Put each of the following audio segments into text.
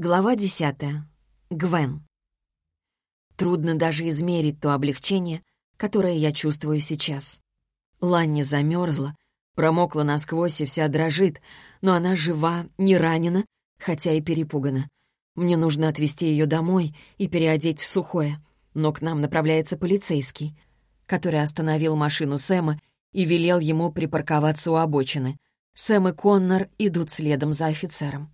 Глава десятая. Гвен. Трудно даже измерить то облегчение, которое я чувствую сейчас. Ланни замерзла, промокла насквозь и вся дрожит, но она жива, не ранена, хотя и перепугана. Мне нужно отвезти ее домой и переодеть в сухое, но к нам направляется полицейский, который остановил машину Сэма и велел ему припарковаться у обочины. Сэм и Коннор идут следом за офицером.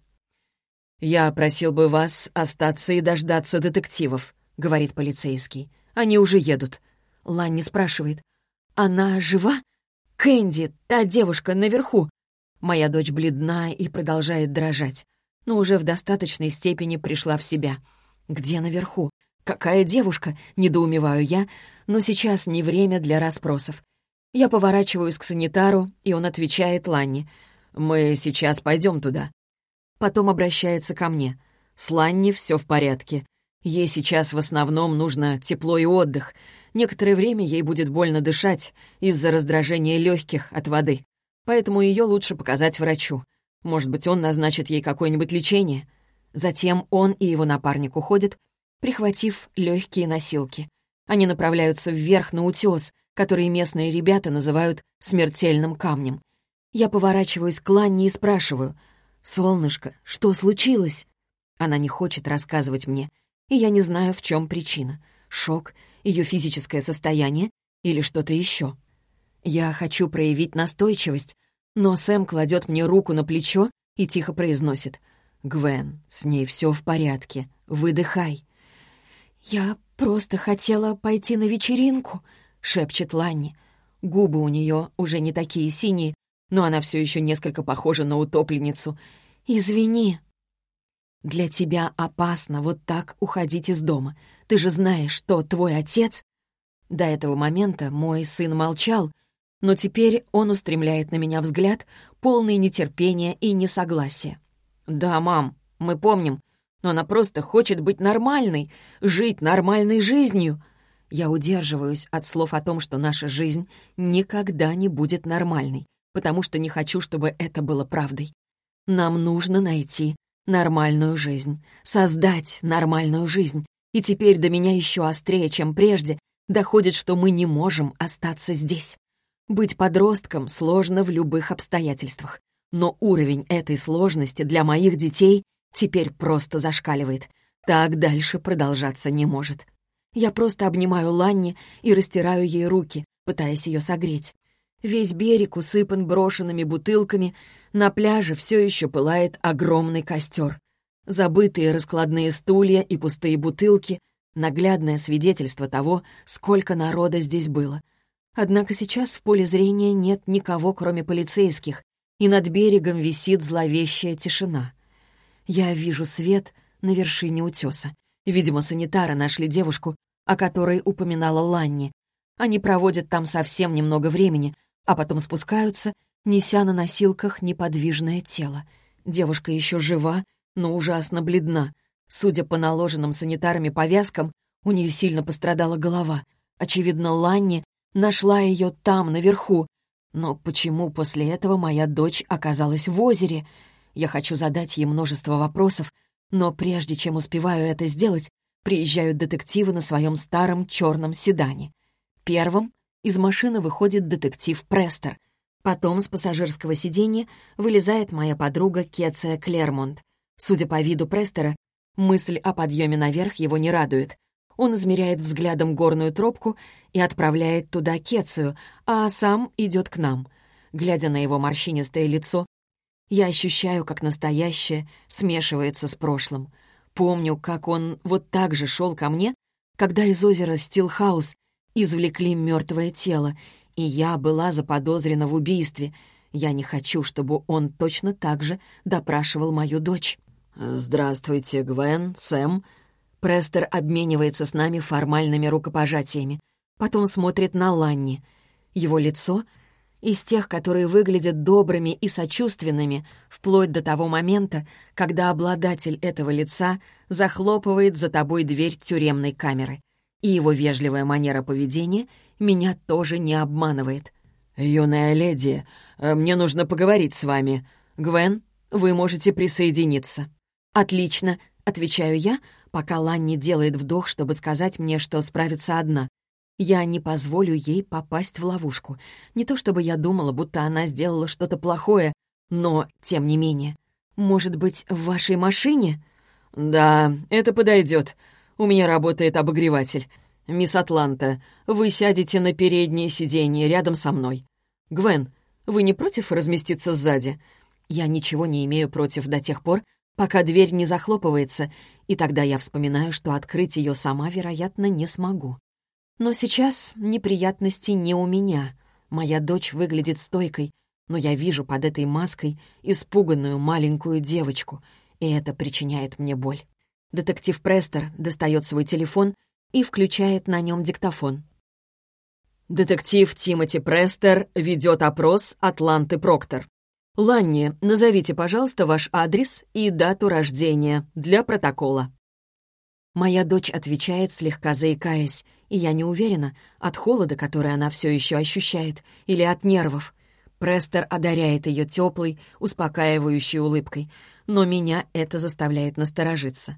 «Я просил бы вас остаться и дождаться детективов», — говорит полицейский. «Они уже едут». Ланни спрашивает. «Она жива? Кэнди, та девушка наверху». Моя дочь бледна и продолжает дрожать, но уже в достаточной степени пришла в себя. «Где наверху? Какая девушка?» — недоумеваю я, но сейчас не время для расспросов. Я поворачиваюсь к санитару, и он отвечает Ланни. «Мы сейчас пойдем туда. Потом обращается ко мне. «С Ланни все в порядке. Ей сейчас в основном нужно тепло и отдых. Некоторое время ей будет больно дышать из-за раздражения легких от воды. Поэтому ее лучше показать врачу. Может быть, он назначит ей какое-нибудь лечение». Затем он и его напарник уходят, прихватив легкие носилки. Они направляются вверх на утес, который местные ребята называют «смертельным камнем». Я поворачиваюсь к Ланне и спрашиваю — «Солнышко, что случилось?» Она не хочет рассказывать мне, и я не знаю, в чем причина. Шок, ее физическое состояние или что-то еще. Я хочу проявить настойчивость, но Сэм кладет мне руку на плечо и тихо произносит. «Гвен, с ней все в порядке. Выдыхай». «Я просто хотела пойти на вечеринку», — шепчет Ланни. Губы у нее уже не такие синие, но она все еще несколько похожа на утопленницу. «Извини». «Для тебя опасно вот так уходить из дома. Ты же знаешь, что твой отец...» До этого момента мой сын молчал, но теперь он устремляет на меня взгляд, полный нетерпения и несогласия. «Да, мам, мы помним, но она просто хочет быть нормальной, жить нормальной жизнью». Я удерживаюсь от слов о том, что наша жизнь никогда не будет нормальной потому что не хочу, чтобы это было правдой. Нам нужно найти нормальную жизнь, создать нормальную жизнь. И теперь до меня еще острее, чем прежде, доходит, что мы не можем остаться здесь. Быть подростком сложно в любых обстоятельствах, но уровень этой сложности для моих детей теперь просто зашкаливает. Так дальше продолжаться не может. Я просто обнимаю Ланни и растираю ей руки, пытаясь ее согреть. Весь берег усыпан брошенными бутылками, на пляже все еще пылает огромный костер. Забытые раскладные стулья и пустые бутылки — наглядное свидетельство того, сколько народа здесь было. Однако сейчас в поле зрения нет никого, кроме полицейских, и над берегом висит зловещая тишина. Я вижу свет на вершине утеса. Видимо, санитары нашли девушку, о которой упоминала Ланни. Они проводят там совсем немного времени, а потом спускаются, неся на носилках неподвижное тело. Девушка еще жива, но ужасно бледна. Судя по наложенным санитарами повязкам, у нее сильно пострадала голова. Очевидно, Ланни нашла ее там, наверху. Но почему после этого моя дочь оказалась в озере? Я хочу задать ей множество вопросов, но прежде чем успеваю это сделать, приезжают детективы на своем старом черном седане. Первым из машины выходит детектив Престер. Потом с пассажирского сиденья вылезает моя подруга Кеция Клермонт. Судя по виду Престера, мысль о подъеме наверх его не радует. Он измеряет взглядом горную тропку и отправляет туда Кецию, а сам идет к нам. Глядя на его морщинистое лицо, я ощущаю, как настоящее смешивается с прошлым. Помню, как он вот так же шел ко мне, когда из озера Стилхаус извлекли мертвое тело, и я была заподозрена в убийстве. Я не хочу, чтобы он точно так же допрашивал мою дочь. «Здравствуйте, Гвен, Сэм». Престер обменивается с нами формальными рукопожатиями. Потом смотрит на Ланни. Его лицо из тех, которые выглядят добрыми и сочувственными, вплоть до того момента, когда обладатель этого лица захлопывает за тобой дверь тюремной камеры и его вежливая манера поведения меня тоже не обманывает. «Юная леди, э, мне нужно поговорить с вами. Гвен, вы можете присоединиться». «Отлично», — Отвечаю я, пока Ланни делает вдох, чтобы сказать мне, что справится одна. Я не позволю ей попасть в ловушку. Не то чтобы я думала, будто она сделала что-то плохое, но, тем не менее. Может быть, в вашей машине? Да, это подойдет. У меня работает обогреватель. Мисс Атланта, вы сядете на переднее сиденье рядом со мной. Гвен, вы не против разместиться сзади? Я ничего не имею против до тех пор, пока дверь не захлопывается, и тогда я вспоминаю, что открыть ее сама, вероятно, не смогу. Но сейчас неприятности не у меня. Моя дочь выглядит стойкой, но я вижу под этой маской испуганную маленькую девочку, и это причиняет мне боль. Детектив Престер достает свой телефон и включает на нем диктофон. Детектив Тимоти Престер ведет опрос Атланты Проктор. «Ланни, назовите, пожалуйста, ваш адрес и дату рождения для протокола». Моя дочь отвечает, слегка заикаясь, и я не уверена, от холода, который она все еще ощущает, или от нервов. Престер одаряет ее теплой, успокаивающей улыбкой, но меня это заставляет насторожиться.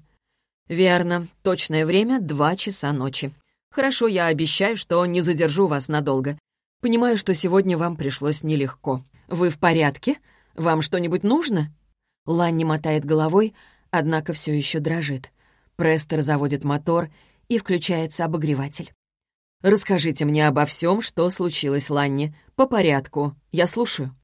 «Верно, точное время — два часа ночи. Хорошо, я обещаю, что не задержу вас надолго. Понимаю, что сегодня вам пришлось нелегко. Вы в порядке? Вам что-нибудь нужно?» Ланни мотает головой, однако все еще дрожит. Престер заводит мотор и включается обогреватель. «Расскажите мне обо всем, что случилось, Ланни. По порядку. Я слушаю».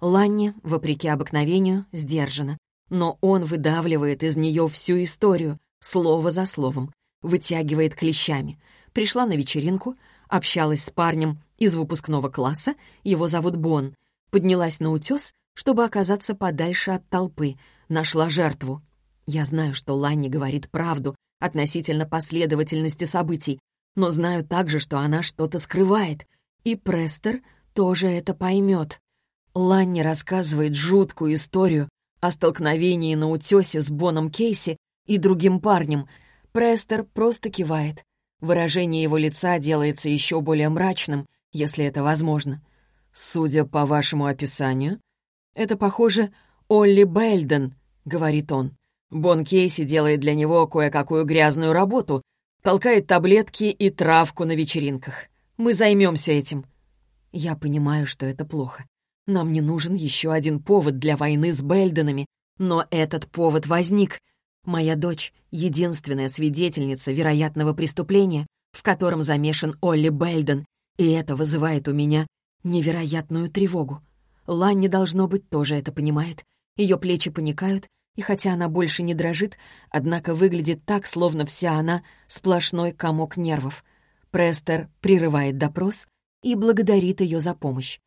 Ланни, вопреки обыкновению, сдержана. Но он выдавливает из нее всю историю, слово за словом, вытягивает клещами. Пришла на вечеринку, общалась с парнем из выпускного класса, его зовут Бон, поднялась на утес, чтобы оказаться подальше от толпы, нашла жертву, я знаю, что Ланни говорит правду относительно последовательности событий, но знаю также, что она что-то скрывает, и Престер тоже это поймет. Ланни рассказывает жуткую историю о столкновении на утесе с Боном Кейси и другим парнем. Престер просто кивает. Выражение его лица делается еще более мрачным, если это возможно. «Судя по вашему описанию, это, похоже, Олли Бельден», — говорит он. Бон Кейси делает для него кое-какую грязную работу, толкает таблетки и травку на вечеринках. Мы займемся этим. Я понимаю, что это плохо. Нам не нужен еще один повод для войны с Бельденами, но этот повод возник. Моя дочь — единственная свидетельница вероятного преступления, в котором замешан Олли Бельден, и это вызывает у меня невероятную тревогу. Ланни, должно быть, тоже это понимает. Ее плечи паникают, и хотя она больше не дрожит, однако выглядит так, словно вся она сплошной комок нервов. Престер прерывает допрос и благодарит ее за помощь.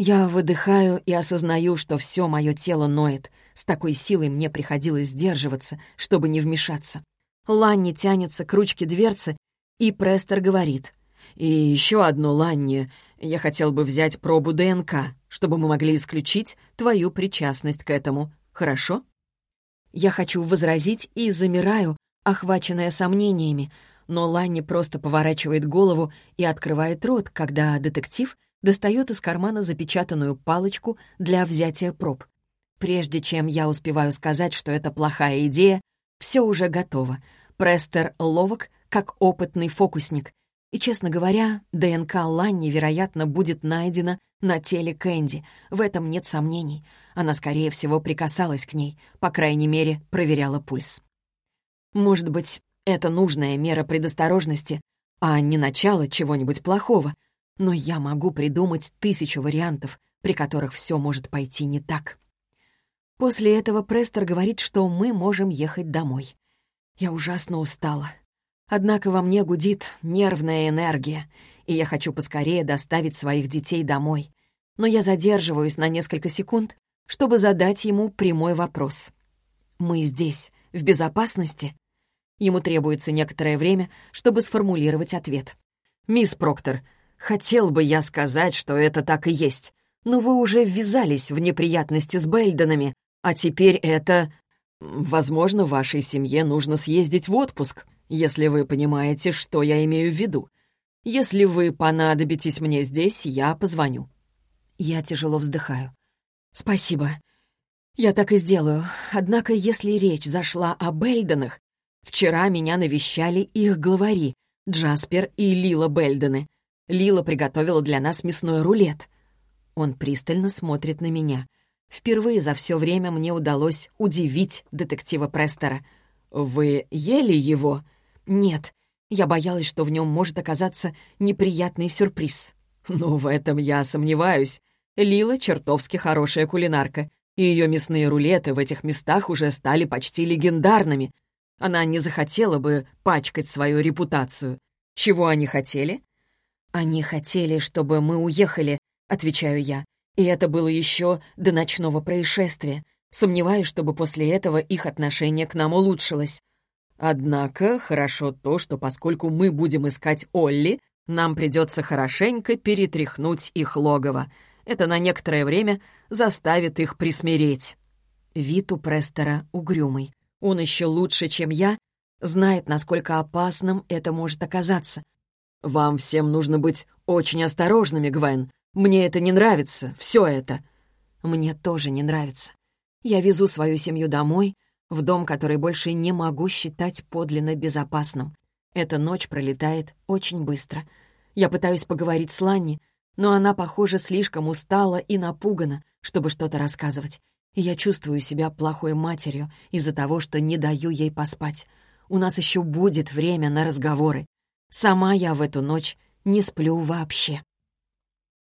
Я выдыхаю и осознаю, что все мое тело ноет. С такой силой мне приходилось сдерживаться, чтобы не вмешаться. Ланни тянется к ручке дверцы, и Престер говорит. «И еще одно, Ланни. Я хотел бы взять пробу ДНК, чтобы мы могли исключить твою причастность к этому. Хорошо?» Я хочу возразить и замираю, охваченная сомнениями, но Ланни просто поворачивает голову и открывает рот, когда детектив достает из кармана запечатанную палочку для взятия проб. Прежде чем я успеваю сказать, что это плохая идея, все уже готово. Престер ловок, как опытный фокусник. И, честно говоря, ДНК Ланни, вероятно, будет найдена на теле Кэнди. В этом нет сомнений. Она, скорее всего, прикасалась к ней, по крайней мере, проверяла пульс. Может быть, это нужная мера предосторожности, а не начало чего-нибудь плохого, но я могу придумать тысячу вариантов, при которых все может пойти не так. После этого Престер говорит, что мы можем ехать домой. Я ужасно устала. Однако во мне гудит нервная энергия, и я хочу поскорее доставить своих детей домой. Но я задерживаюсь на несколько секунд, чтобы задать ему прямой вопрос. «Мы здесь, в безопасности?» Ему требуется некоторое время, чтобы сформулировать ответ. «Мисс Проктор, хотел бы я сказать, что это так и есть, но вы уже ввязались в неприятности с Бельденами, а теперь это... Возможно, вашей семье нужно съездить в отпуск, если вы понимаете, что я имею в виду. Если вы понадобитесь мне здесь, я позвоню». Я тяжело вздыхаю. «Спасибо. «Я так и сделаю. Однако, если речь зашла о Бельденах, вчера меня навещали их главари, Джаспер и Лила Бельдены. Лила приготовила для нас мясной рулет». Он пристально смотрит на меня. Впервые за все время мне удалось удивить детектива Престера. «Вы ели его?» «Нет. Я боялась, что в нем может оказаться неприятный сюрприз». «Ну, в этом я сомневаюсь. Лила чертовски хорошая кулинарка, и ее мясные рулеты в этих местах уже стали почти легендарными. Она не захотела бы пачкать свою репутацию. Чего они хотели? «Они хотели, чтобы мы уехали», — отвечаю я. И это было еще до ночного происшествия. Сомневаюсь, чтобы после этого их отношение к нам улучшилось. Однако хорошо то, что поскольку мы будем искать Олли, нам придется хорошенько перетряхнуть их логово. Это на некоторое время заставит их присмиреть. Вид у Престера угрюмый. Он еще лучше, чем я, знает, насколько опасным это может оказаться. «Вам всем нужно быть очень осторожными, Гвен. Мне это не нравится, все это». «Мне тоже не нравится. Я везу свою семью домой, в дом, который больше не могу считать подлинно безопасным. Эта ночь пролетает очень быстро. Я пытаюсь поговорить с Ланни, но она, похоже, слишком устала и напугана, чтобы что-то рассказывать. И я чувствую себя плохой матерью из-за того, что не даю ей поспать. У нас еще будет время на разговоры. Сама я в эту ночь не сплю вообще.